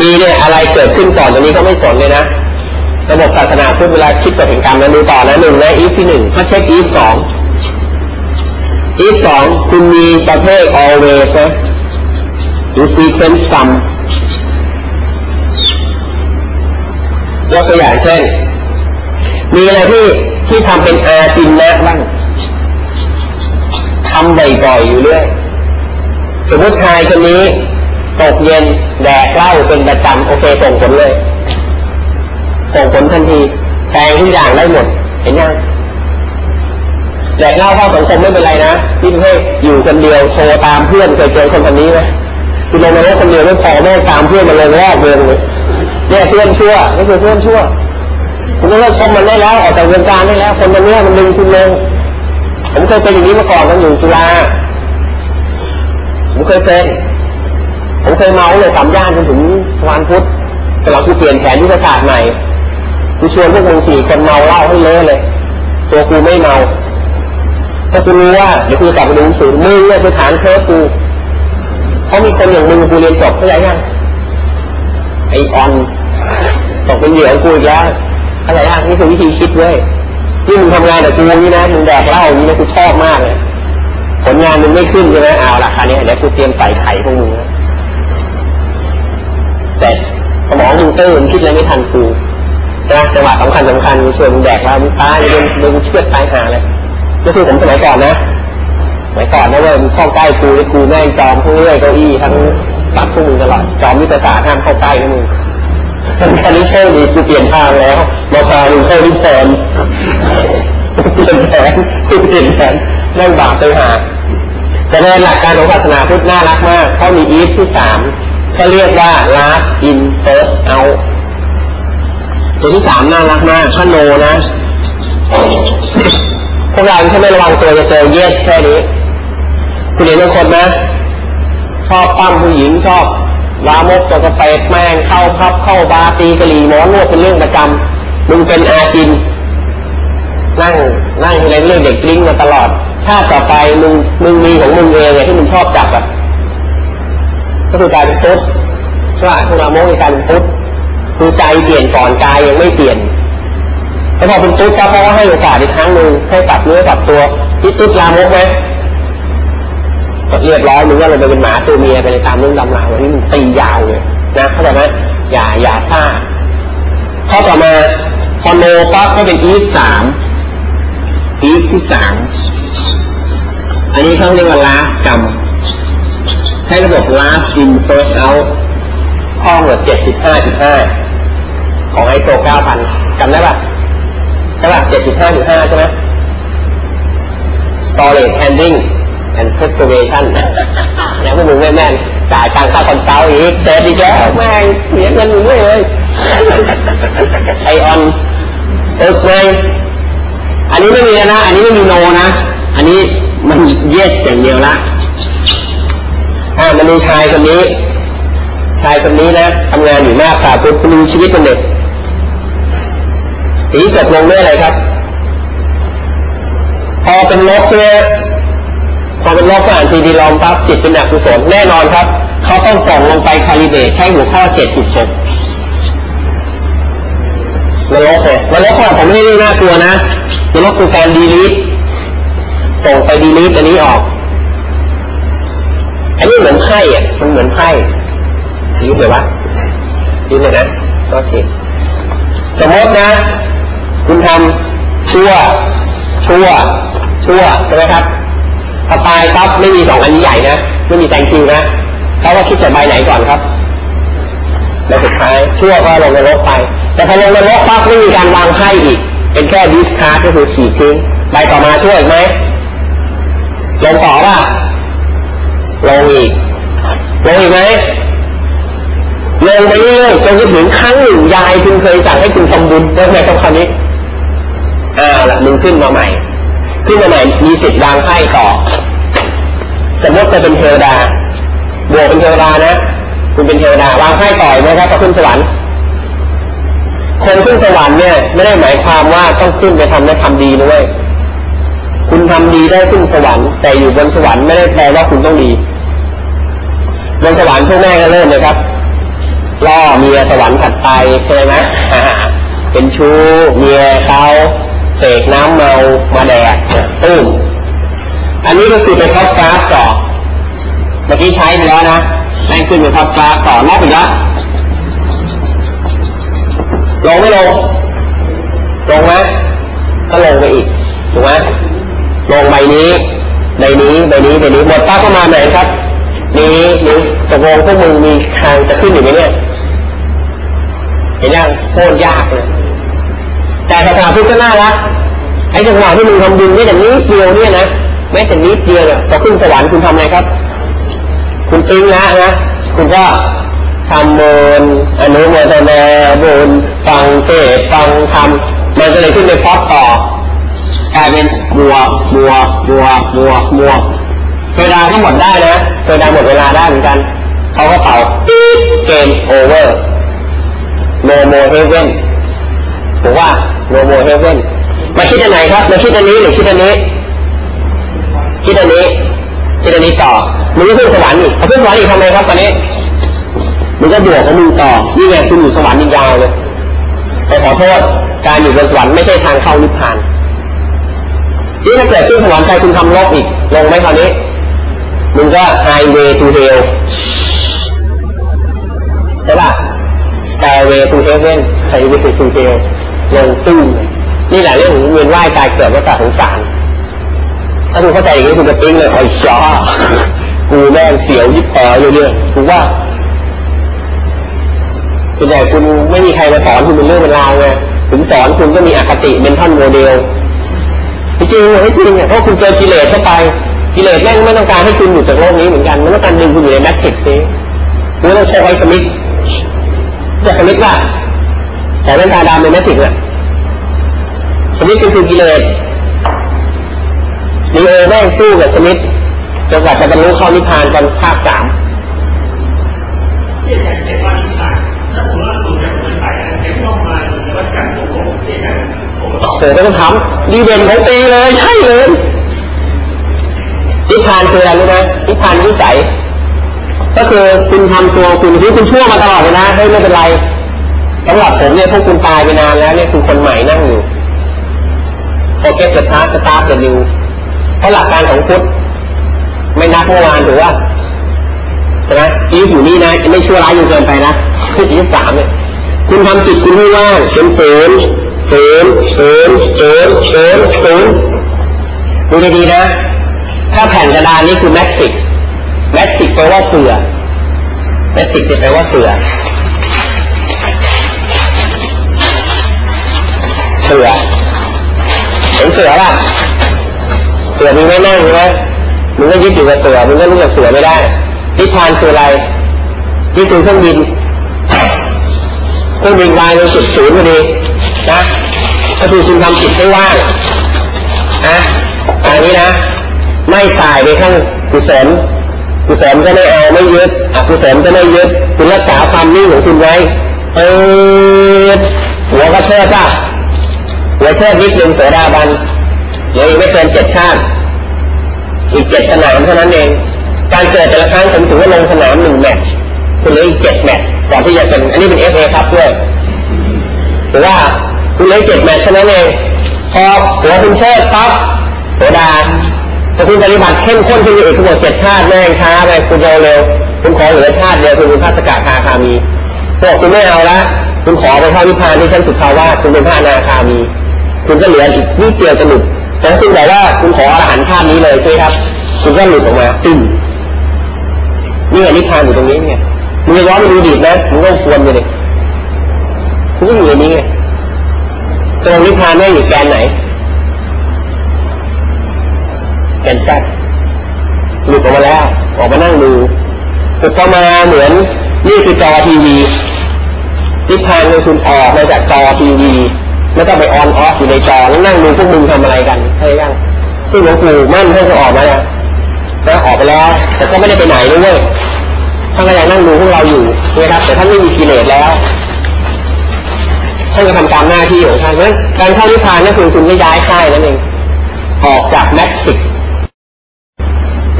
มีเนี่ยอะไรเกิดขึ้นก่อนตรงนี้ก็ไม่สนเลยนะระบบศาสนาพุทธเวลาคิดกฎแห่งกรรมนะดูต่อนะหนึ่งนะอีฟที่หนึ่งเขาเช็คอีฟสองอีฟสองคุณมีประเภท always นะหรือ sequence sum ยกตัวอย่างเช่น มีอะไรที่ที่ทำเป็นอาจินนะบ้างทำบ่อยๆอยู่เรื่อยสมมติชายคนนี้ ตกเย็นแดกเหล้าเป็นประจำโอเคส่งผลเลย ส่งผลทันทีแซงทุกอย่างได้หมด เห็นยังแดกเหล้าเข้าสังคมไม่เป็นไรนะพี่เพ่อยู่คนเดียวโทรตามเพื่อนเคยเจอคนคนนี้ไหมคือลงมาแล้วคนเดียวไม่พอแม่ตามเพื่อนมาลยรอบเมืองเลยเนี่ยเพื่อนชั่วไม่ใช่เพื่อนชั่วคุณเลิกคบมันได้แล้วออกจากวงการได้แล้ว คนมันเนี่ยมันดึงคุณลงผมเคยเป็นอย่างนี้มาก่อนตอนอยู่จุฬาผมเคยเป็น เคยเมาเลยสามย่านจนถึงวันพุธแต่เราคือเปลี่ยนแผนยุทธศาสตร์ใหม่กูชวนพวกมึงสี่คนเมาเหล้าให้เละเลย ตัวกูไม่เมาถ้ากูรู้ว่าเดี๋ยวกูจะกลับไปดูสูงมึงเนี่ยคือฐานเคิร์ฟกูเขามีคนอย่างมึงกูเรียนจบเข้าใจยังไอออนตกเป็นเหยื่อกูอีกแล้วเข้าใจยังนี่คือวิธีคิดเว้ยที่มึงทำงานแต่กูนี่นะมึงแดกเหล้านี่นะกูชอบมากเลยผลงานมึงไม่ขึ้นใช่ไหมเอาละคราวนี้เดี๋ยวกูเตรียมใส่ไข่พวกมึงนะ แต่สมองมึงตื้นคิดอะไรไม่ทันกูนะจังหวะสำคัญสำคัญมึงชวนแดกแล้วมึงตายเลยมึงเชือดตายหาเลยนี่คือผมสมัยก่อนนะสมัยก่อนนะเว้ยมึงเข้าใกล้กูแล้วกูแม่งจอมผู้เรื่อยเก้าอี้ทั้งตัดพวกมึงตลอดจอมวิทยาศาสตร์ห้ามเข้าใกล้นะมึงตอนนี้โชคดีกูเปลี่ยนทางแล้วมาพามึงเข้าที่แฟนเปลี่ยนแผนกูเปลี่ยนแผนนั่งบาปไปหาแต่ในหลักการของศาสนาพุทธน่ารักมากเขามีอีฟที่สาม เขาเรียกว่า last in first out ตัวที่สามน่ารักมากถ้าโนนะ พวกเราถ้าไม่ระวังตัวจะเจอเยสแค่นี้ คุณเห็นบางคนนะ ชอบปั้มผู้หญิงชอบลามกตัวกระเปดแม่งเข้าพับเข้าบาตีกะหรี่หมอนวดเป็นเรื่องประจำมึงเป็นอาจิน นั่งนั่งอะไรเรื่องเด็กกลิ้งมาตลอด ถ้าต่อไปมึงมึงมีของมึงเองไงที่มึงชอบจับอะก็คือกลายเป็นตุ๊ด ใช่ไหมพวกลามกในการเป็นตุ๊ดคือใจเปลี่ยนก่อนกายยังไม่เปลี่ยนแล้วพอเป็นตุ๊ดก็เพราะว่าให้โอกาสอีกครั้งหนึ่งให้ปรับเนื้อปรับตัวที่ตุ๊ดลามกไหมเรียบร้อยมึงก็เลยไปเป็นหมาตัวเมียไปในตามเรื่องตำราวันนี้มันตียาวเลยนะเข้าใจไหมอย่าอย่าซ่าข้อต่อมาพอโนปั๊บก็เป็นอีฟสามอีฟที่สามอันนี้เขาเรียกว่า last กรรมใช้ระบบ last in first out ข้อหมดเจ็ดสิบห้าจุดห้าของไอโซเก้าพันจำได้ปะใช่ปะเจ็ดจุดห้าจุดห้าใช่ไหม storage handling and preservation แล้วพวกมึงแม่แม่จ่ายตังค่าคอนเซิลอีกเสร็จอีกแล้วแม่งเสียเงินอยู่เลย ไอออนเออไงอันนี้ไม่มีนะ อันนี้ไม่มีโนนะ อันนี้มันเยสอย่างเดียวละอ่ามันมีชายคนนี้ ชายคนนี้นะทำงานอยู่หน้าป่าพุทธคุณชีวิตเป็นเด็กทีจบลงด้วยอะไรครับ พอเป็นลบใช่ไหมพอเป็นลบก็อ่านทีดีลองปั๊บจิตเป็นอกุศลแน่นอนครับ เขาต้องส่งลงไปคาลิเบตใช้หัวข้อเจ็ดจุดหกนรกเลยนรกของผมไม่ได้น่ากลัวนะนรกคือการดีลิทส่งไปดีลิทอันนี้ออก อันนี้เหมือนไพ่อะมันเหมือนไพ่ ยืดเลยวะยืดเลยนะโอเคสมมตินะ คุณทำชั่ว ชั่ว ชั่วใช่ไหมครับพอตายปั๊บไม่มีสองอันใหญ่นะไม่มีแตงคิวนะเขาว่าคิดจะใบไหนก่อนครับในสุดท้ายชั่วก็ลงนรกไป แต่พอลงนรกปั๊บไม่มีการวางไพ่อีก เป็นแค่ดิสคาร์ก็คือฉีกทิ้งใบต่อมาช่วยอีกไหมลงต่อป่ะลงอีกลงอีกไหม ลงไปเรื่อยๆจนถึงครั้งหนึ่งยายคุณเคยสั่งให้คุณทำบุญแล้วไงต้องคำนี้อ่าละมึงขึ้นมาใหม่ ขึ้นมาใหม่มีสิทธิ์วางไพ่ต่อ สมมติจะเป็นเทวดาบวกเป็นเทวดานะคุณเป็นเทวดาวางไพ่ต่อยไหมครับก็ขึ้นสวรรค์คนขึ้นสวรรค์เนี่ยไม่ได้หมายความว่าต้องขึ้นไปทำและทำดีด้วยคุณทำดีได้ขึ้นสวรรค์แต่อยู่บนสวรรค์ไม่ได้แปลว่าคุณต้องดี บนสวรรค์พวกแม่ก็เริ่มเลยครับ ล่อเมียสวรรค์ถัดไปใช่ไหมเป็นชู้เมียเขาเสกน้ำเมามาแดกตื้มอันนี้ก็คือเป็นท็อปกราฟต่อเมื่อกี้ใช้ไปแล้วนะแรงขึ้นเป็นท็อปกราฟต่อรอบอีกแล้วลงไม่ลงลงไหมก็ลงไปอีกถูกไหมลงใบนี้ใบนี้ใบนี้ใบนี้หมดป้าก็มาไหนครับ นี้นี้ตกลงพวกมึงมีทางจะขึ้นอยู่ไหมเนี่ย เห็นยังโคตรยากเลยแต่คาถาพุทธก็น่ารักไอ้จังหวะที่มึงทำบุญไม่แต่นิดเดียวเนี่ยนะแม้แต่นิดเดียวเนี่ยพอขึ้นสวรรค์คุณทำไงครับ คุณติ้งละนะคุณก็ทำบุญอนุโมทนาบุญฟังเทศฟังธรรมมันก็เลยขึ้นไปพอดต่อกลายเป็นบัวบัวบัวบัวบัวเวลาก็หมดได้นะเวลาหมดเวลาได้เหมือนกันเขาก็เป่าเกมโอเวอร์ โนโมเฮเว่นผมว่าโนโมเฮเว่นมาคิดอันไหนครับ มาคิดอันนี้หรือคิดอันนี้ คิดอันนี้ คิดอันนี้ต่อมึงก็ขึ้นสวรรค์อีกขึ้นสวรรค์อีกทำไมครับตอนนี้มึงก็บวกของมึงต่อนี่ไงคุณอยู่สวรรค์ยาวเลยแต่ขอโทษการอยู่บนสวรรค์ไม่ใช่ทางเข้านิพพานนี่ถ้าเกิดขึ้นสวรรค์ไปคุณทำลบอีก ลงไหมคราวนี้ มึงก็ highway to hell ใช่ป่ะ stairway to heaven highway to hell ลงตู้นี่แหละเรื่องของเวียนว่ายตายเกิดว่าตาสงสารถ้าคุณเข้าใจอย่างนี้คุณจะปิ้งเลยไอ้ช้ากูแม่งเสียวยิบแผลอยู่เนี่ยกูว่าส่วนใหญ่คุณไม่มีใครมาสอนคุณเป็นเรื่องเป็นราวไงถึงสอนคุณก็มีอคติเป็นท่อนโมเดลจริงๆไม่จริงเพราะคุณเจอกิเลสเข้าไปกิเลสแม่งไม่ต้องการให้คุณอยู่จากโลกนี้เหมือนกันมันต้องการดึงคุณอยู่ในแมทริกซ์นี้คุณต้องใช้ไวสมิธ จะสมิว่าแต่เป็นตาดำในแมทริกซ์อะสมิธคือกิเลสดีเอแม่งสู้กับสมิธจนกว่าจะบรรลุเข้านิพพานตอนภาคสามเสือต้องทำดีเด่นของเตเลย ใช่เลยนิพพานคืออะไรรู้ไหมนิพพานวิสัย ก็คือคุณทำตัวคุณที่คุณชั่วมาตลอดเลยนะให้ยไม่เป็นไรสำหรับผมเนี่ยพวกคุณตายไปนานแล้วเนี่ยคือคนใหม่นั่งอยู่โอเคสตาร์สตาร์ทเดนิวเพราะหลักการของพุทธไม่นับเมื่อวานถือว่าใช่ไหมอีฟอยู่นี่นะไม่ชั่วร้ายอยู่เกินไปนะอีฟสามเนี่ยคุณทำจิตคุณให้ว่างเป็นศูนย์ศูนย์ศูนย์ศูนย์ศูนย์ศูนย์ดูดีๆนะ ถ้าแผ่นกระดานนี้คือแมทริก แมทิกแปลว่าเสือแมทิกแปลว่าเสือ เสือเห็นเสือป่ะเสือมีไม่นั่งใช่ไหมมึงก็ยึดอยู่กับเสือมึงก็รู้กับเสือไม่ได้นิพพานคืออะไรนี่คือเครื่องบินเครื่องบินวางในจุดศูนย์พอดีนะก็คือคุณทำจิตให้ว่างนะอันนี้นะ ไม่ตายไปข้างกุศล กุศลก็ไม่เอาไม่ยึดอกุศลก็ไม่ยึดคุณรักษาความนิ่งของคุณไว้เออหัวก็เชิดป่ะหัวเชิดนิดนึงโสดาบันเดี๋ยวไม่เกินเจ็ดชาติอีกเจ็ดสนามเท่านั้นเอง การเกิดแต่ละครั้งผมถือว่าลงสนามหนึ่งแมตช์คุณเหลืออีกเจ็ดแมตช์ก่อนที่จะเป็นอันนี้เป็นเอฟเอครับด้วยหรือว่าคุณเหลือเจ็ดแมตช์เท่านั้นเองพอหัวคุณเชิดปั๊บโสดา แต่คุณปฏิบัติเข้มข้นขึ้นอีกคุณบอกเจ็ดชาติแม่งช้าไปคุณเร็ว คุณขอเหลือชาติเดียวคุณเป็นพระสกทาคามีบอกคุณไม่เอาละคุณขอไปเข้านิพพานที่ชั้นสุดทาวาคุณเป็นพระนาคามี คุณก็เหลืออีกนิดเดียวจะหลุดแต่คุณบอกว่าคุณขออรหันต์ชาตินี้เลยใช่ไหมครับ คุณก็หลุดออกมาตึ้งนี่นิพพานอยู่ตรงนี้ไงมึงจะย้อนไปดูดีนะมึงก็ควรไปเลยคุณก็อยู่ในนี้ไงตรงนิพพานไม่อยู่แกนไหน แกนแซดหลุดออกมาแล้ว ออกมานั่งดูอุปมาเหมือนนี่คือจอทีวีนิพพานคือคุณออกมาจากจอทีวีไม่ต้องไปออนออฟอยู่ในจอแล้วนั่งดูพวกมึงทำอะไรกันใช่ยังซึ่งหลวงปู่มั่นท่านก็ออกมาแล้วนะออกไปแล้ว แต่ก็ไม่ได้ไปไหนด้วยท่านก็ยังนั่งดูพวกเราอยู่นะครับ แต่ท่านไม่มีกิเลสแล้วท่านก็ทำตามหน้าที่ของท่านเพราะการเข้านิพพานนั่นคือคุณไม่ย้ายค่ายนั่นเองออกจากแมทริก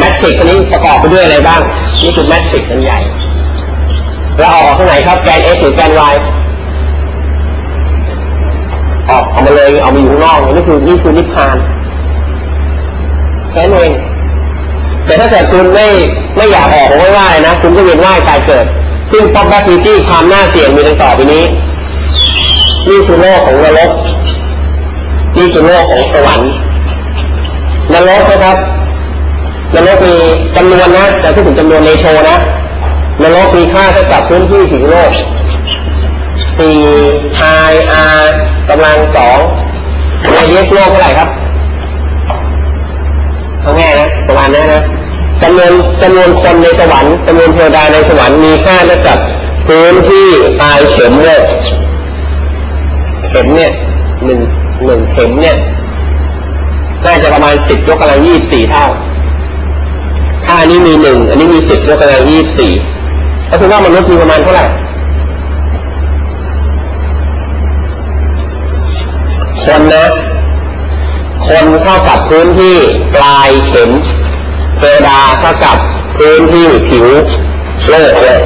แมทริกอันนี้ประกอบไปด้วยอะไรบ้าง นี่คือแมทริกอันใหญ่แแล้วออกออกทางไหนครับแกน x หรือแกน y ออกออกมาเลยออกมาอยู่ข้างนอกนี่คือนี่คือนิพพานแค่นั้นเองแต่ถ้าเกิดคุณไม่ไม่อยากออกผมไม่ว่าเลยนะ คุณก็เวียนว่ายตายเกิด ซึ่ง probability ความน่าเสี่ยงมีดังต่อไปนี้ นี่คือโลกของนรกนี่คือโลกของสวรรค์นรกนะครับ นรกมีจำนวนนะ แต่พูดถึงจำนวนในโชนะนรกมีค่าเท่ากับพื้นที่ถึงโลกสี่ไออาร์กำลังสองในเยสโลกเท่าไหร่ครับเอาง่ายนะประมาณนี้นะจำนวนจำนวนคนในสวรรค์จำนวนเทวดาในสวรรค์มีค่าเท่ากับพื้นที่ตายเข็มโลกเข็มเนี่ยหนึ่งหนึ่งเข็มเนี่ยน่าจะประมาณสิบยกกำลังยี่บสี่เท่า ถ้าอันนี้มีหนึ่งอันนี้มีสิบยกกำลังยี่บสี่ก็คือว่ามนุษย์มีประมาณเท่าไหร่คนนะ คนเท่ากับพื้นที่ปลายเข็มเทวดาเท่ากับพื้นที่ผิวโลกเลย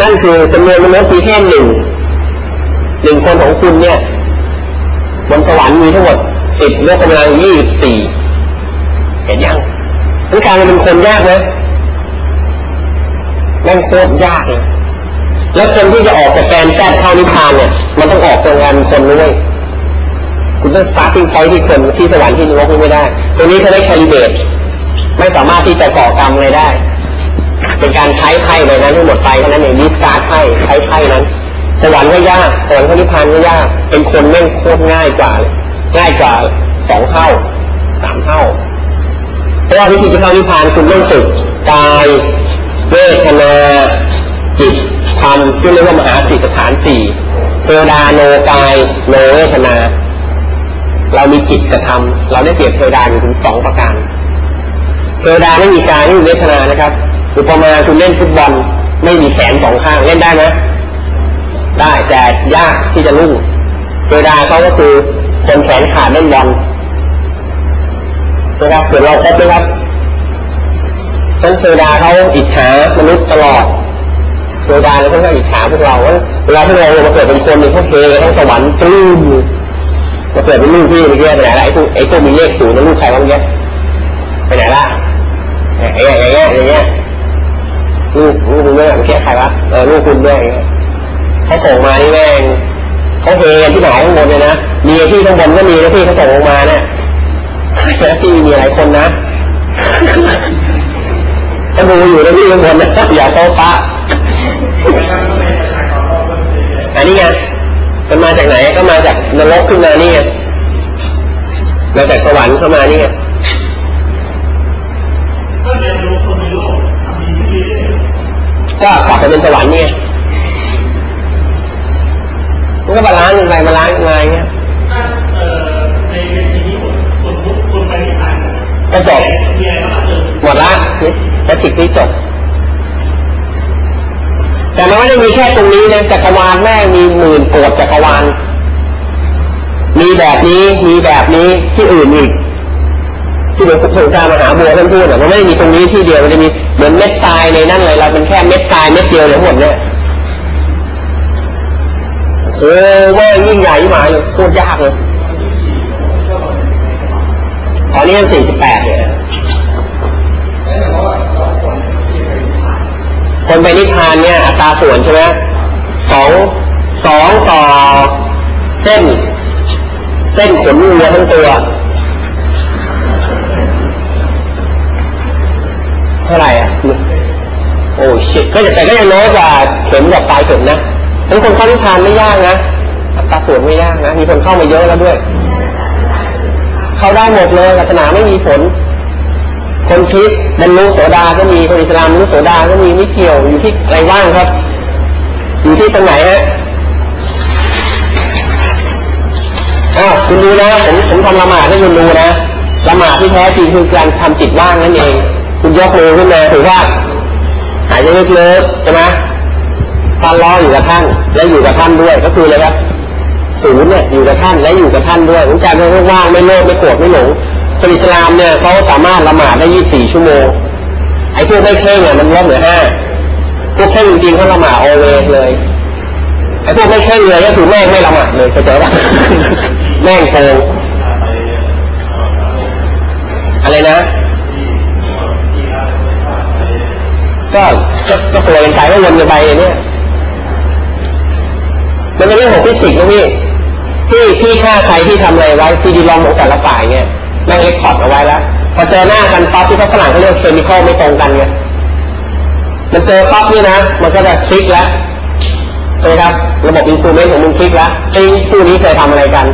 นั่นคือจำนวนมนุษย์มีแค่หนึ่งหนึ่งคนของคุณเนี่ยบนสวรรค์มีทั้งหมดสิบยกกำลังยี่สิบสี่เห็นยัง นันการเป็นคนยากไหมแม่งโคตรยากเลยแล้วคนที่จะออกจากแกนแซดเข้านิพพานเนี่ย มันต้องออกจากงานคนด้วยคุณต้องสตาร์ติ้งไฟที่คนที่สวรรค์ที่นรกไม่ได้ ตรงนี้เขาได้แคลิเบตไม่สามารถที่จะก่อกรรมอะไรได้ เป็นการใช้ไพ่เลยนั้นให้หมดไปแค่นั้นเองดิสการ์ดไพ่ใช้ไพ่นั้น สวรรค์ก็ยากสวรรค์นิพพานก็ยาก เป็นคนแม่งโคตรง่ายกว่า ง่ายกว่าสองเท่าสามเท่า ว่าวิธีจะเข้านิพพานคุณต้องฝึกกายเวทนาจิตธรรมซึ่งเรียกว่ามหาสิทฐานสี่เทวดาโนกายโนเวทนา เรามีจิตกระทำเราได้เปรียบเทวดาอยู่ถึงสองประการ เทวดาไม่มีกายไม่มีเวทนานะครับอุปมาคุณเล่นฟุตบอลไม่มีแขนสองข้างเล่นได้ไหมได้แต่ยากที่จะลุ่งเทวดาเขาก็คือคนแขนขาดเล่นบอล นะครับส่วนเราครบไหมครับท่านเทวดาเขาอิจฉามนุษย์ตลอดเทวดาเนี่ยเขาก็อิจฉาพวกเราเวลาที่เรามาเกิดเป็นคนเนี่ยเขาเททั้งสวรรค์ปลื้มมาเกิดเป็นลูกพี่เมื่อกี้ไปไหนละไอ้พวกไอ้พวกมีเลขศูนย์แล้วลูกใครบ้างเนี้ยไปไหนละไอ้ไอ้ไอ้อย่างเงี้ยลูกลูกคุณเนี่ยเมื่อกี้ใครวะเออลูกคุณด้วยเขาส่งมานี่แม่งเขาเฮกันที่ไหนข้างบนเลยนะมีที่ข้างบนก็มีนะพี่เขาส่งลงมาเนี่ย ที่มีหลายคนนะถ้าดูอยู่นะพี่ข้างบนนะอย่าโต๊ะปะอันนี้ไงมันมาจากไหนก็มาจากนรกขึ้นมานี่ไงมาจากสวรรค์เข้ามานี่ไงก็กลับไปเป็นสวรรค์เนี่ยมันก็ balance กันไป balance กันมาอย่างเงี้ย ก็จบหมดละแล้วจิตนี้จบ แต่มันไม่ได้มีแค่ตรงนี้นะจักรวาลแม่งมีหมื่นโกฏิจักรวาล มีแบบนี้มีแบบนี้ที่อื่นอีก ที่หลวงปู่จามหาบัวท่านพูดอะมันไม่ได้มีตรงนี้ที่เดียวมันจะมีเหมือนเม็ดทรายในนั่นเลยเราเป็นแค่เม็ดทรายเม็ดเดียวเลยทั้งหมดเนี่ยโอ้แม่ยิ่งใหญ่มาอยู่โคตรยากเลย ตอนนี้ยังสี่สิบแปดเนี่ยคนไปนิพพานเนี่ย อัตราส่วนใช่ไหมสองสองต่อเส้น เส้นขนวัวทั้งตัว เท่าไหร่อะโอ้ชิก็แต่ก็ยังน้อยกว่าเข็มกับปลายเข็มนะทั้งคนเข้านิพพานไม่ยากนะอัตราส่วนไม่ยากนะ มีคนเข้ามาเยอะแล้วด้วย เข้าได้หมดเลยศาสนาไม่มีผลคนคิดบรรลุโสดาก็มีคนอิสลามบรรลุโสดาก็มีไม่เกี่ยวอยู่ที่อะไรว่างครับ อยู่ที่ตรงไหนฮะอ้าวคุณดูนะผมผมทำละหมาดให้คุณดูนะละหมาดที่แท้จริงคือการทำจิตว่างนั่นเอง คุณยกมือขึ้นมาถือว่าหายใจลึกๆใช่ไหมท่านล้ออยู่กับท่านและอยู่กับท่านด้วยก็คืออะไรครับ ศูนย์เนี่ยอยู่กับท่านและอยู่กับท่านด้วยใจไม่ว่างไม่โลภไม่โกรธไม่หลงคนอิสลามเนี่ยเขาสามารถละหมาดได้ยี่สี่ชั่วโมงไอ้พวกไม่เข่งเนี่ยมันลดเหลือห้าพวกเข่งจริงๆเขาละหมาดโอเวเลยไอ้พวกไม่เข่งเลยก็คือแม่งไม่ละหมาดเลยเข้าใจปะแม่งโกงอะไรนะก็ก็สวยกันไปก็วนกันไปเนี่ยมันเป็นเรื่องของฟิสิกส์นะพี่ ที่ที่ฆ่าใครที่ทำอะไรไว้ CD-ROM ของแต่ละฝ่ายเนี่ยแม่ง export เอาไว้แล้วพอเจอหน้ากันปั๊บที่เขาฝรั่งเขาเรียก chemical ไม่ตรงกันไงมันเจอปั๊บนี่นะ มันก็จะคลิกแล้วใช่ไหมครับระบบอินสูเมนต์ของมึงคลิกแล้วไอ้คู่นี้เคยทำอะไรกัน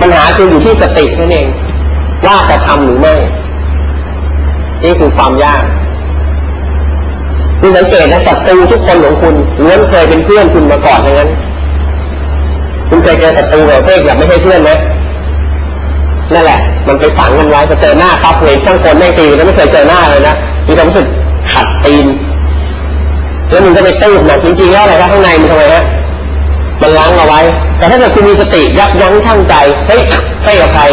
ปัญหาคืออยู่ที่สตินั่นเอง ว่าจะทำหรือไม่ นี่คือความยากคุณสังเกตนะศัตรูทุกคนของคุณล้วนเคยเป็นเพื่อนคุณมาก่อนอย่างนั้น คุณเคยเจอศัตรูแบบเพื่อนแบบไม่ใช่เพื่อนไหมนั่นแหละ มันไปฝังกันไว้จะเจอหน้าปั๊บเลยช่างคนแม่งตีแล้วไม่เคยเจอหน้าเลยนะมีความรู้สึกขัดตีนแล้วมึงก็ไปตื้อหนักจริงๆแล้วอะไรข้างในมันทำไมฮะมันล้างเอาไว้ แต่ถ้าเกิดคุณมีสติยับยั้งชั่งใจเฮ้ยให้อภัย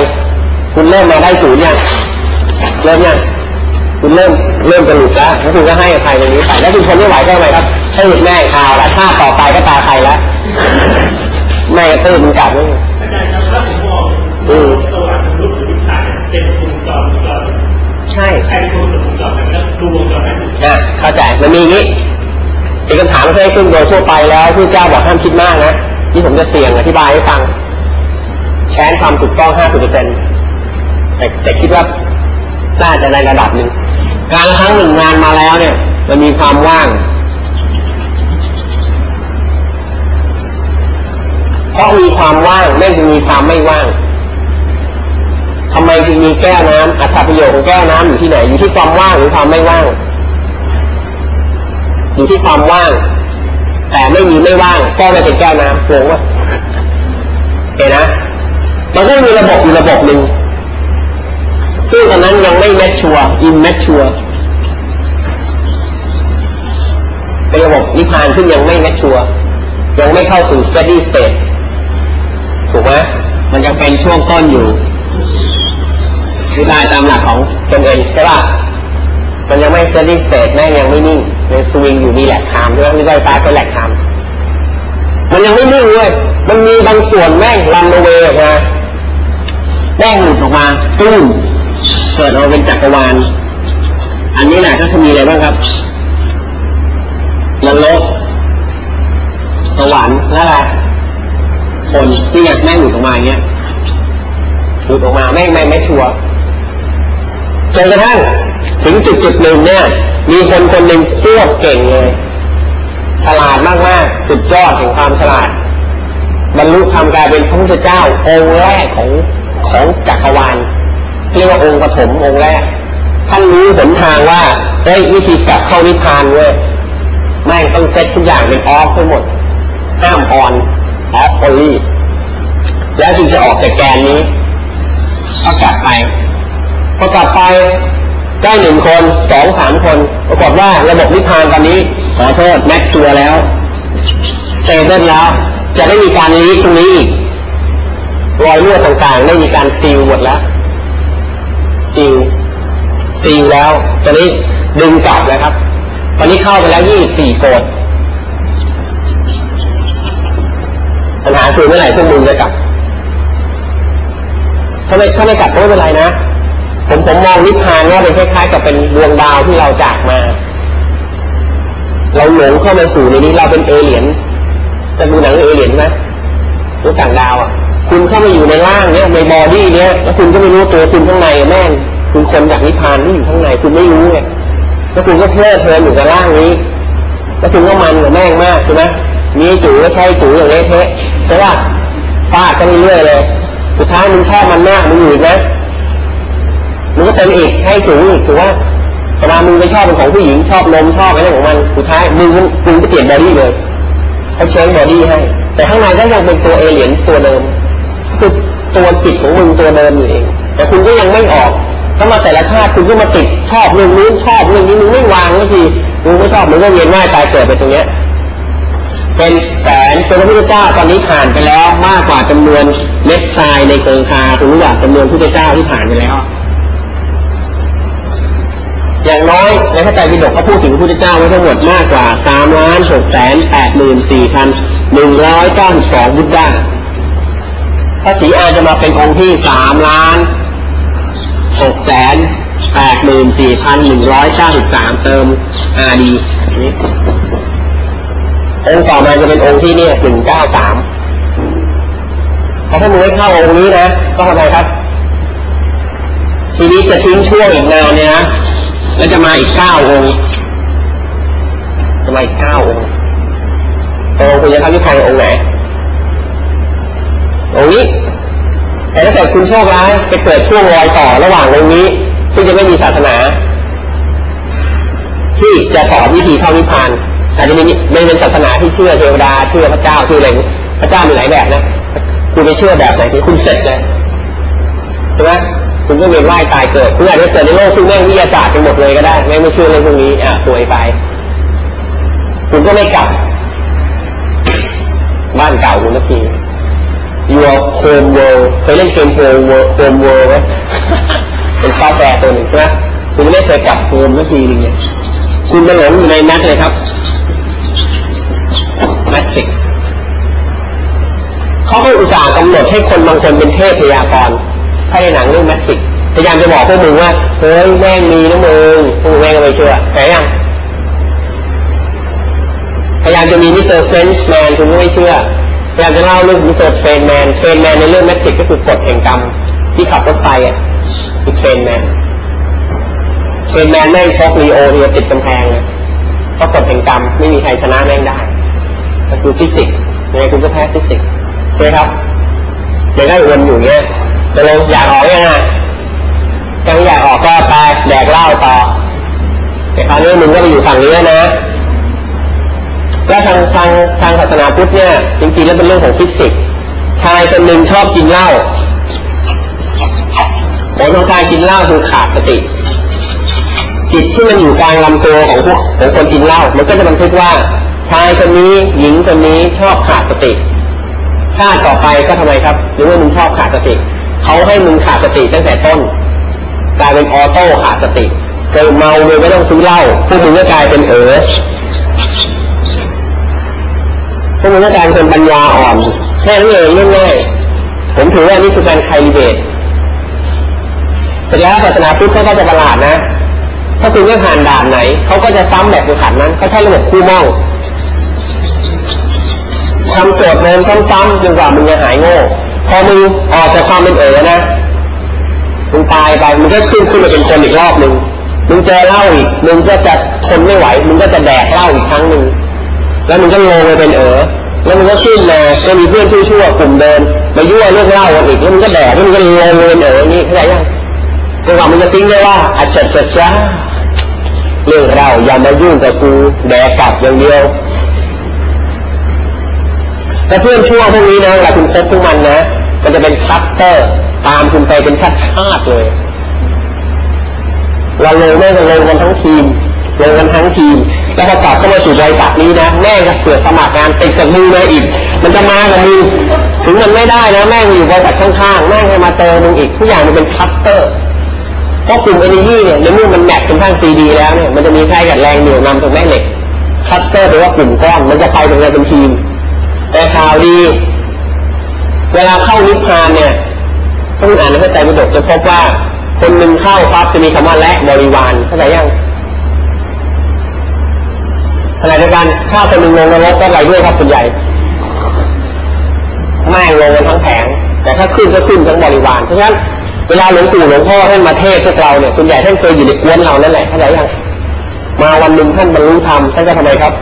คุณเริ่มมาได้ศูนย์ยังเริ่มยังคุณเริ่มเริ่มจะหลุดแล้วแล้วคุณก็ให้อภัยตรงนี้ไปแล้วคุณทนไม่ไหวก็ทำไมครับให้หยุดแม่ข่าวละถ้าต่อไปก็ตาใครแล้ว แม่ตื้อมันกลับเลยอาจารย์ครับถ้าผมมองตัวอัตรุหรือวิสัยเป็นวงจรวงจรใช่ใครเป็นคนวงจรแล้วดูวงจรนั้นนะเข้าใจมันมีอย่างนี้เป็นคำถามที่ขึ้นโดยทั่วไปแล้วผู้เจ้าบอกห้ามคิดมากนะที่ผมจะเสี่ยงอธิบายให้ฟังแชนความถูกต้องห้าสิบเปอร์เซ็นต์แต่แต่คิดว่าน่าจะในระดับหนึ่งการครั้งหนึ่งงานมาแล้วเนี่ย มันมีความว่าง เพราะมีความว่างไม่จึงมีความไม่ว่างทำไมจึงมีแก้วน้ำอัตราประโยชน์ของแก้วน้ำอยู่ที่ไหน อยู่ที่ความว่างหรือความไม่ว่าง อยู่ที่ความว่าง แต่ไม่มีไม่ว่างก็ไม่เป็นแก้วน้ำงงวะเห็นนะมันก็มีระบบอยู่ระบบหนึ่งซึ่งตอนนั้นยังไม่แมชชัวอินแมชชัวเป็นระบบนิพพานซึ่งยังไม่แมชชัวยังไม่เข้าสู่ steady state ถูกไหมมันยังเป็นช่วงต้นอยู่ดูได้ตามหลักของตนเองใช่ป่ะมันยังไม่ steady state แม่ยังไม่นิ่งยังสวิงอยู่มีแหลกคามด้วยมีไฟฟ้าเป็นแหลกคามมันยังไม่นิ่งเลยมันมีบางส่วนแม่งลันเวออกมาแม่งหลุดออกมาตุ้มเกิดออกเป็นจักรวาล อันนี้แหละก็จะมีอะไรบ้างครับนรกสวรรค์และอะไร คนที่อยากแม่งหลุดออกมาอย่างเงี้ยหลุดออกมาแม่งไม่ไม่ชัวร์จนกระทั่งถึงจุดจุดหนึ่งเนี่ย มีคนคนหนึ่งโคตรเก่งเลย ฉลาดมากๆ สุดยอดแห่งความฉลาด บรรลุธรรมกลายเป็นพระพุทธเจ้า องค์แรกของของจักรวาลเรียกว่าองค์ปฐมองค์แรก ท่านรู้หนทางว่าเฮ้ยวิธีกลับเข้านิพพานเว้ยแม่งต้องเซ็ตทุกอย่างเป็น off ทั้งหมดห้าม on off only แล้วจึงจะออกจากแกนนี้ก็กลับไปพอกลับไปได้หนึ่งคนสองสามคน ปรากฏว่าระบบนิพพานตอนนี้ ขอโทษ mature แล้ว stable แล้ว จะไม่มีการลีกตรงนี้รอยรั่วต่างๆไม่มีการซีลหมดแล้วซีลซีลแล้ว ตอนนี้ดึงกลับแล้วครับ ตอนนี้เข้าไปแล้วยี่สี่โกด ปัญหาคือเมื่อไหร่พวกมึงจะกลับถ้าไม่ถ้าไม่กลับก็ไม่เป็นไรนะผมผมมองนิพพานว่าเป็นคล้ายๆ กับเป็นดวงดาวที่เราจากมา เราหลงเข้ามาสู่ในนี้เราเป็นเอเลียนจะดูหนังเอเลียนไหมรู้ต่างดาวอะ คุณเข้ามาอยู่ในร่างเนี้ยในบอดี้เนี้ยแล้วคุณก็ไม่รู้ตัวคุณข้างในแม่งคุณคนจากนิพพานที่อยู่ข้างในคุณไม่รู้เนี่ยแล้วคุณก็เพลิดเพลินอยู่กับร่างนี้ แล้วคุณก็มันกับแม่งมากใช่ไหมมีจู่ก็ใช่จู่อย่างเละเทะ ช่ป่ะฟาดกันเรื่อยเลย สุดท้ายมึงชอบมันมากมึงอยู่นะมึงก็เป็นอีกให้จู่อีกถือว่าแต่มามึงไปชอบเป็นของผู้หญิงชอบนมชอบอะไรของมันสุดท้ายมึงมึงก็เปลี่ยนบอดี้เลยเขาเชงบอดี้ให้ แต่ข้างในก็ยังเป็นตัวเอเลียนตัวเดิมคือตัวจิตของมึงตัวเดิมอยู่เอง แต่คุณก็ยังไม่ออกถ้ามาแต่ละชาติคุณก็มาติดชอบเรื่องนู้นชอบเรื่องนี้มึงไม่วางก็ทีมึงไม่ชอบมึงก็เวียนว่ายตายเกิดไปตรงเนี้ย เป็นแสนเป็นพระพุทธเจ้าตอนนี้ผ่านไปแล้วมากกว่าจำนวนเม็ดทรายในเกิงคาคุณรู้ว่าจำนวนพุทธเจ้าที่ผ่านไปแล้ว อย่างน้อยในพระไตรปิฎกเขาพูดถึงพระพุทธเจ้าไว้ทั้งหมดมากกว่าสามล้านหกแสนแปดหมื่นสี่พันหนึ่งร้อยเก้าสิบสองบุตรพระศรีอาจะมาเป็นองค์ที่สามล้านหกแสนแปดหมื่นสี่พันหนึ่งร้อยเก้าสิบสามเติมอาดี องค์ต่อมาจะเป็นองค์ที่เนี่ยหนึ่งเก้าสามถ้ามึงไม่เข้าองค์นี้นะก็ทำไมครับ ทีนี้จะทิ้งช่วงอีกนานเนี่ยนะแล้วจะมาอีกเก้าองค์จะมาอีกเก้าองค์องค์คุณจะทำวิพังองค์ไหนองค์นี้แต่ถ้าเกิดคุณโชคร้ายไปเกิดช่วงรอยต่อระหว่างองค์นี้ ซึ่งจะไม่มีศาสนา ที่จะสอนวิธีเข้านิพพาน อาจจะไม่ไม่เป็นศาสนาที่เชื่อเทวดาเชื่อพระเจ้าเชื่ออะไรพระเจ้ามีหลายแบบนะคุณไปเชื่อแบบไหนที่คุณเสร็จเลยใช่ไหมคุณก็เวียนว่ายตายเกิดคุณอาจจะเกิดในโลกซึ่งแม่งวิทยาศาสตร์เป็นหมดเลยก็ได้แม่งไม่เชื่อเรื่องพวกนี้อะป่วยไป คุณก็ไม่กลับ บ้านเก่าคุณสักที your home world เคยเล่นเกม home world home world ไหมเป็นซอฟต์แวร์ตัวหนึ่งใช่ไหมคุณไม่เคยกลับ home สักทีนึงเนี่ยคุณมาหลงอยู่ในนัดเลยครับ Matrix เขาก็อุตส่าห์กำหนดให้คนบางคนเป็นเทพพยากรณ์ถ้าในหนังเรื่อง Matrix พยายามจะบอกพวกมึงว่าเฮ้ยแม่งมีนะมึงพวกมึงแม่งก็ไม่เชื่อแต่ยังพยายามจะมี Mister Frenchman คุณก็ไม่เชื่อพยายามจะเล่าเรื่อง Mister Trainman Trainman ในเรื่อง Matrix ก็คือกฎแห่งกรรมที่ขับรถไฟอะคือ Trainman Trainman แม่งชก Neo ที่ติดกำแพงเลยเพราะกฎแห่งกรรมไม่มีใครชนะแม่งได้ ก็คือฟิสิกส์ยังไงคุณก็แพ้ฟิสิกส์ใช่ไหมครับเดี๋ยวก็วนอยู่เงี้ยตกลงอยากออกยังไงยังอยากออกก็ไปแดกเหล้าต่อแต่คราวนี้มึงก็ไปอยู่ฝั่งนี้นะแล้วทางทางทางศาสนาพุทธเนี่ยจริงๆแล้วเป็นเรื่องของฟิสิกส์ชายคนหนึ่งชอบกินเหล้าผลของการกินเหล้าคือขาดสติ จิตที่มันอยู่กลางลำตัวของพวกของคนกินเหล้ามันก็จะบันทึกว่า ชายคนนี้หญิงคนนี้ชอบขาดสติ ชาติต่อไปก็ทำไมครับหรือว่ามึงชอบขาดสติเขาให้มึงขาดสติตั้งแต่ต้นกลายเป็นออโต้ขาดสติเคยเมาโดยไม่ต้องซื้อเหล้าพวกมึงก็กลายเป็นเออพวกมึงก็กลายเป็นปัญญาอ่อนแค่นี้เองง่ายๆผมถือว่านี่คือการไคลิเบตแต่แล้วศาสนาพุทธเขาก็จะประหลาดนะ ถ้าคุณไม่ผ่านด่านไหน เขาก็จะซ้ำแบบฝึกหัดนั้นเขาใช้ระบบคู่เมอง ทำโจทย์เดิมซ้ำๆจนกว่ามึงจะหายโง่ พอมึงออกจากความเป็นเอ๋อนะมึงตายไปมึงก็ขึ้นขึ้นมาเป็นคนอีกรอบหนึ่งมึงเจอเหล้าอีกมึงก็จะทนไม่ไหวมึงก็จะแดกเหล้าอีกครั้งหนึ่งแล้วมึงก็ลงไปเป็นเอ๋อแล้วมึงก็ขึ้นมาก็มีเพื่อนชั่วๆกลุ่มเดินมายั่วเรื่องเหล้ากันอีกแล้วมึงก็แดกแล้วมึงก็ลงไปเป็นเอ๋อนี่เข้าใจยังจนกว่ามึงจะติ้งได้ว่าอัจฉริยะเรื่องเราอย่ามายุ่งกับกูแดกกลับอย่างเดียว แต่เพื่อนชั่วพวกนี้นะเวลาคุณคบพวกมันนะ มันจะเป็นคลัสเตอร์ ตามคุณไปเป็นชาติชาติเลยเราลงแม่งลงกันทั้งทีมลงกันทั้งทีม แล้วพอกลับเข้ามาสู่บริษัทนี้นะ แม่ก็เสือสมัครงานติดกับมือมาอีก มันจะมากับมึงถึงมันไม่ได้นะแม่งอยู่บริษัทข้างๆแม่งให้มาเจอมึงอีกทุกอย่างมันเป็น cluster เพราะกลุ่ม energy เนี่ยในเมื่อมัน match เป็นทั้งซีดีแล้วเนี่ยมันจะมีแค่กับแรงเหนี่ยวนำตรงแม่เหล็ก cluster แปลว่ากลุ่มก้อนมันจะไปตรงไหนเป็นทีม แต่ข่าวดีเวลาเข้านิพพานเนี่ยถ้าคุณอ่านในพระไตรปิฎกจะพบว่าคนหนึ่งเข้าปั๊บจะมีคำว่าและบริวารเข้าใจยังขณะเดียวกันถ้าคนหนึ่งลงนรกก็อะไรด้วยครับส่วนใหญ่แม่งลงกันทั้งแผง แต่ถ้าขึ้นก็ขึ้นทั้งบริวาร เพราะฉะนั้นเวลาหลวงปู่หลวงพ่อท่านมาเทศพวกเราเนี่ยส่วนใหญ่ท่านเคยอยู่ในกวนเรานั่นแหละเข้าใจยังมาวันหนึ่งท่านบรรลุธรรมท่านจะทำไมครับ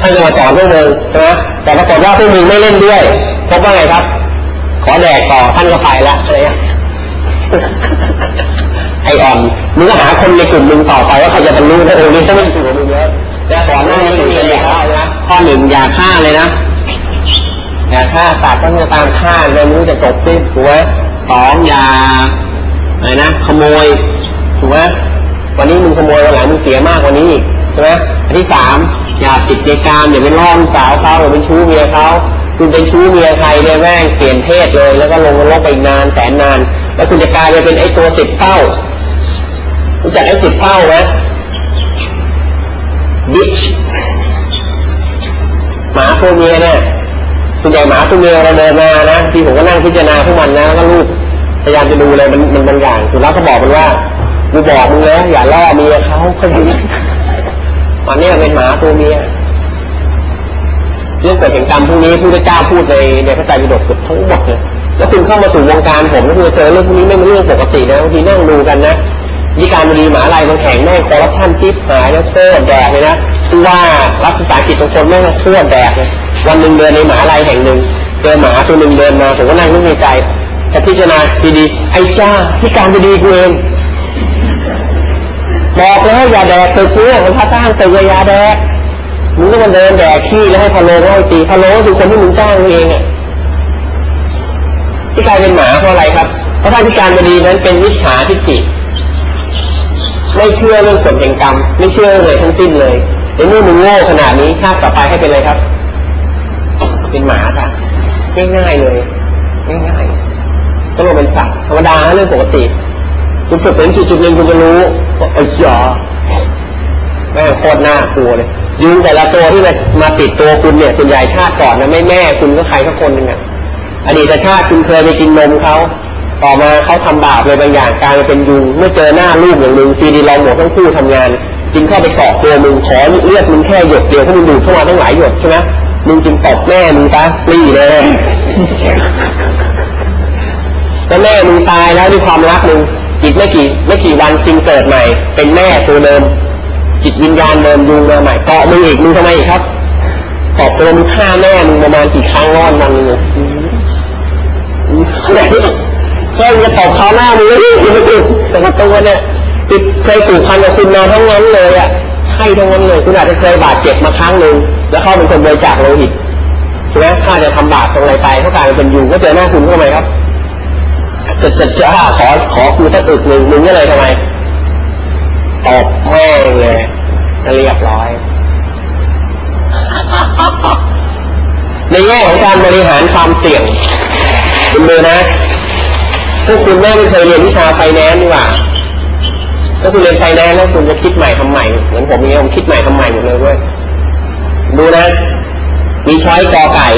ท่านจะมาสอนพวกมึงใช่ไหมแต่ปรากฏว่าพวกมึงไม่เล่นด้วยพบว่าไงครับ ขอแดกต่อท่านก็ไปละอะไรเงี้ยไออ่อนมึงก็หาคนในกลุ่มมึงต่อไปว่าเขาจะบรรลุนะเออนี่ต้องไม่ถูกมึงเยอะแต่ก่อนหน้านี้มึงจะอยากฆ่านะข้อหนึ่งอย่าฆ่าเลยนะอย่าฆ่าสัตว์ต้องจะตามฆ่าเลยมึงจะจบสิ้นถูกไหมสองอย่าอะไรนะขโมยถูกไหมวันนี้มึงขโมยวันหลังมึงเสียมากกว่านี้อีกใช่ไหมอันที่สาม อย่าติดในการอย่าเป็นล่อสาวเขาอย่าเป็นชู้เมียเขาคุณเป็นชู้เมียใครเนี่ยแม่งเปลี่ยนเพศเลย แล้วก็ลงนรกไปนานแสนนาน แล้วคุณจะกลายไปเป็นไอ้ตัวติดเต้ารู้จักไอ้สิบเป้าไหมบิชหมาตัวเมียเนี่ยส่วนใหญ่หมาตัวเมียเราเดินมานะที่ผมก็นั่งพิจารณาทุกวันนะก็ลูกพยายามจะดูเลยมันมันบางอย่างสุดแล้วก็บอกมันว่ากูบอกมึงแล้วอย่าล่อเมียเขาเขาดีต อนนี้เป็นหมาตัวเมียเรื่องเกิดเหตุกรรมพวกนี้พระเจ้าพูดในในพระไตรปิฎกเกือบทั้งหมดเลยแล้วคุณเข้ามาสู่วงการผมแล้วคุณเจอเรื่องพวกนี้ไม่เป็นเรื่องปกตินะบางทีนั่งดูกันนะวิการบดีหมาลายมันแข่งแม่คอร์รัปชันจิ๊บหายแล้วโคตรแดกเลยนะคือว่ารัฐสากิจบางคนแม่งโคตรแดกเลยวันหนึ่งเดินในหมาลายแห่งหนึ่งเจอหมาตัวหนึ่งเดินมาผมก็นั่งนึกในใจแต่พิจารณาดีๆไอ้จ้าพิการบดีกูเอง บอกแล้วอย่าแดกตึกเนี่ยมันพาสร้างตึกอย่าแดกมึงก็มันเดินแดกขี้แล้วให้พะโล้ให้ตีพะโล้คือคนที่มึงจ้างเองอะที่กลายเป็นหมาเพราะอะไรครับ เพราะท่านพิการบดีนั้นเป็นวิชาทิฏฐิไม่เชื่อเรื่องกฎแห่งกรรม ไม่เชื่อเลยทั้งสิ้นเลยในเมื่อมึงโง่ขนาดนี้ชาติต่อไปให้เป็นอะไรครับ เป็นหมาครับง่ายๆเลยง่ายๆก็ลงเป็นสัตว์ธรรมดาเรื่องปกติ คุณฝึกเป็นจุดจุดหนึ่งคุณจะรู้ว่าไอ้เจ๋อแม่โคตรน่ากลัวเลยยุงแต่ละตัวที่มามาติดตัวคุณเนี่ยส่วนใหญ่ชาติก่อนนะไม่แม่คุณก็ใครสักคนหนึ่งอะอดีตชาติคุณเคยไปกินนมเขาต่อมาเขาทำบาปเลยบางอย่างกลายเป็นยุงเมื่อเจอหน้าลูกอย่างหนึ่งซีดีลองหมดทั้งคู่ทำงานจึงเข้าไปเกาะตัวมึงขอเลือดมึงแค่หยดเดียวถ้าะมึงดูดเข้ามาตั้งหลายหยดใช่ไหมมึงจึงตบแม่มึงซะปลีเลยแล้วแม่มึงตายแล้วด้วยความรักมึง อีกไม่กี่ไม่กี่วันจึงเกิดใหม่ เป็นแม่ตัวเดิม จิตวิญญาณเดิมยุงมาใหม่เกาะมึงอีกมึงทำไมอีกครับตอบตัวมึงฆ่าแม่มึงประมาณกี่ครั้งรอดวันนึงไหนแค่จะตอบเขาหน้ามึงเลยแต่ก็ตัวเนี่ยติดเคยถูกพันกับคุณมาทั้งนั้นเลยอะใช่ทั้งนั้นเลยคุณอาจจะเคยบาดเจ็บมาครั้งหนึ่งแล้วเข้าเป็นคนบริจาคโลหิตใช่ไหมถ้าจะทำบาปตรงไรไปเขากลายเป็นยุงก็เจอหน้าคุณทำไมครับ จะจะจะขอขอกูสักอึกหนึ่งมึงก็เลยทำไมตบแม่งเลยเรียบร้อย ในแง่ของการบริหารความเสี่ยง คุณดูนะถ้าคุณแม่งไม่เคยเรียนวิชาไฟแนนซ์นี่ว่าถ้าคุณเรียนไฟแนนซ์แล้วคุณจะคิดใหม่ทำใหม่เหมือนผมองเงี้ยผมคิดใหม่ทำใหม่หมดเลยเว้ยดูนะ มีช้อยกอไก่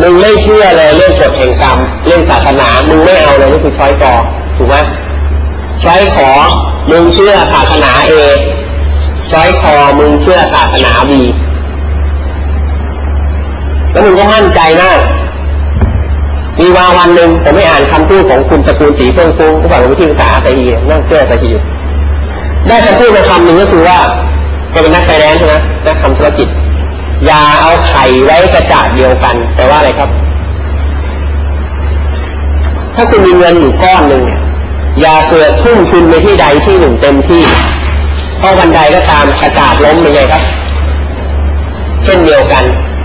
มึงไม่เชื่อเลยเรื่องกฎแห่งกรรม เรื่องศาสนา มึงไม่เอาเลยนี่คือช้อยกอถูกไหมช้อยขอ มึงเชื่อศาสนาเอช้อยคอมึงเชื่อศาสนาบีแล้วมึงก็มั่นใจมากมีวาวันหนึ่งผมไม่อ่านคำพูดของคุณสกุลศรีเฟื่องฟุ้งผู้บังคับที่ปรึกษาไปอีนั่งเชื่อไปอีได้คำพูดมาคำหนึ่งก็คือว่าแกเป็นนักไฟแนนซ์ใช่ไหมนักทำธุรกิจ อย่าเอาไข่ไว้กระจาดเดียวกันแปลว่าอะไรครับ ถ้าคุณมีเงินอยู่ก้อนหนึ่งอย่าเสือทุ่มทุนไปที่ใดที่หนึ่งเต็มที่เพราะวันใดก็ตามกระจาดล้มเป็นไงครับ เช่นเดียวกัน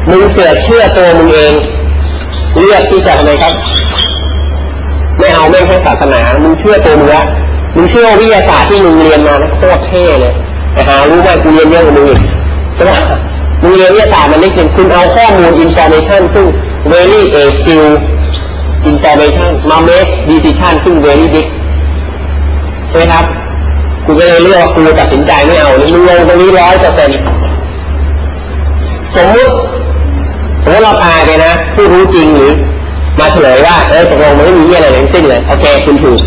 มึงเสือเชื่อตัวมึงเอง เลือกที่จะทำไมครับ ไม่เอาไม่ให้ศาสนา มึงเชื่อตัวมึงละมึงเชื่อวิทยาศาสตร์ที่มึงเรียนมาโคตรเท่เลยแต่หารู้ไหมกูเรียนเยอะกว่ามึงอีกใช่ไหม มึงเรียนวิทยาศาสตร์มันไม่เป็นคุณเอาข้อมูล information ซึ่ง very a few information มา make decision ซึ่ง very big ใช่ไหมครับคุณก็เลยเลือกคุณตัดสินใจไม่เอานี่มึงลงตรงนี้ร้อยเปอร์เซ็นต์สมมติสมมติเราตาไปนะ ผู้รู้จริงหรือมาเฉลยว่าเออตกลงมันไม่มีอะไรทั้งสิ้นเลยโอเคคุณถูก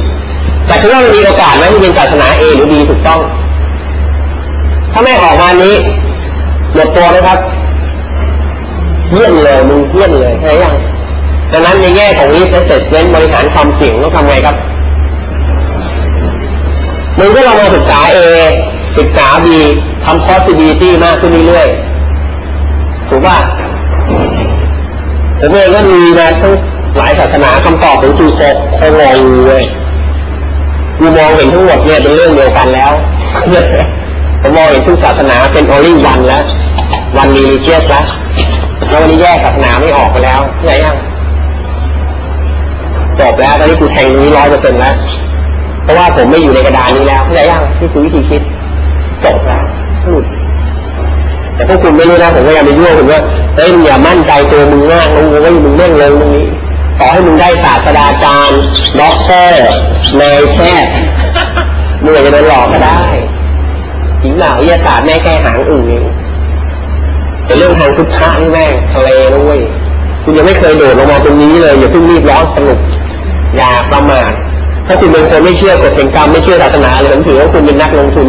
แต่คุณว่ามันมีโอกาสไหมที่เป็นศาสนาเอหรือบีถูกต้อง ถ้าไม่ออกมานี้ หมดตัวไหมครับเยี่ยมเลยมึงเยี่ยมเลยใช่ยังดังนั้นในแง่ของ risk assessment บริหารความเสี่ยงต้องทำไงครับมึงก็ลองมาศึกษา A ศึกษา B ทำ possibility มากขึ้นเรื่อยๆถูกป่ะผมเองก็มีนะทั้งหลายศาสนาคำตอบของคือโคโคงงเลยกูมองเห็นทั้งหมดเนี่ยเป็นเรื่องเดียวกันแล้ว ผมมองเห็นทุกศาสนาเป็นออริวันแล้ว วันมีเชียสแล้วแล้ววันนี้แยกศาสนาไม่ออกไปแล้วใช่ยังจบแล้วตอนนี้กูแทงนี้ร้อยเปอร์เซ็นต์แล้ว เพราะว่าผมไม่อยู่ในกระดานนี้แล้วใช่ยังนี่คือวิธีคิดจบแล้วหลุดแต่พวกคุณไม่รู้นะผมก็ยังไปยั่วคุณว่าเฮ้ยมึงอย่ามั่นใจตัวมึงมากมึงว่ามึงแม่งลงตรงนี้ต่อให้มึงได้ศาสตราจารย์ด็อกเตอร์นายแพทย์มึงอาจจะโดนหลอกก็ได้ จริงเปล่าวิทยาศาสตร์แม่งแค่หางอึ่งเองแต่เรื่องทางพุทธะนี่แม่งทะเลนะเว้ยคุณยังไม่เคยโดดลงมาตรงนี้เลยอย่าเพิ่งรีบร้อนสนุกอย่าประมาทถ้าคุณเป็นคนไม่เชื่อกฎแห่งกรรมไม่เชื่อศาสนาเลยผมถือว่าคุณเป็นนักลงทุนที่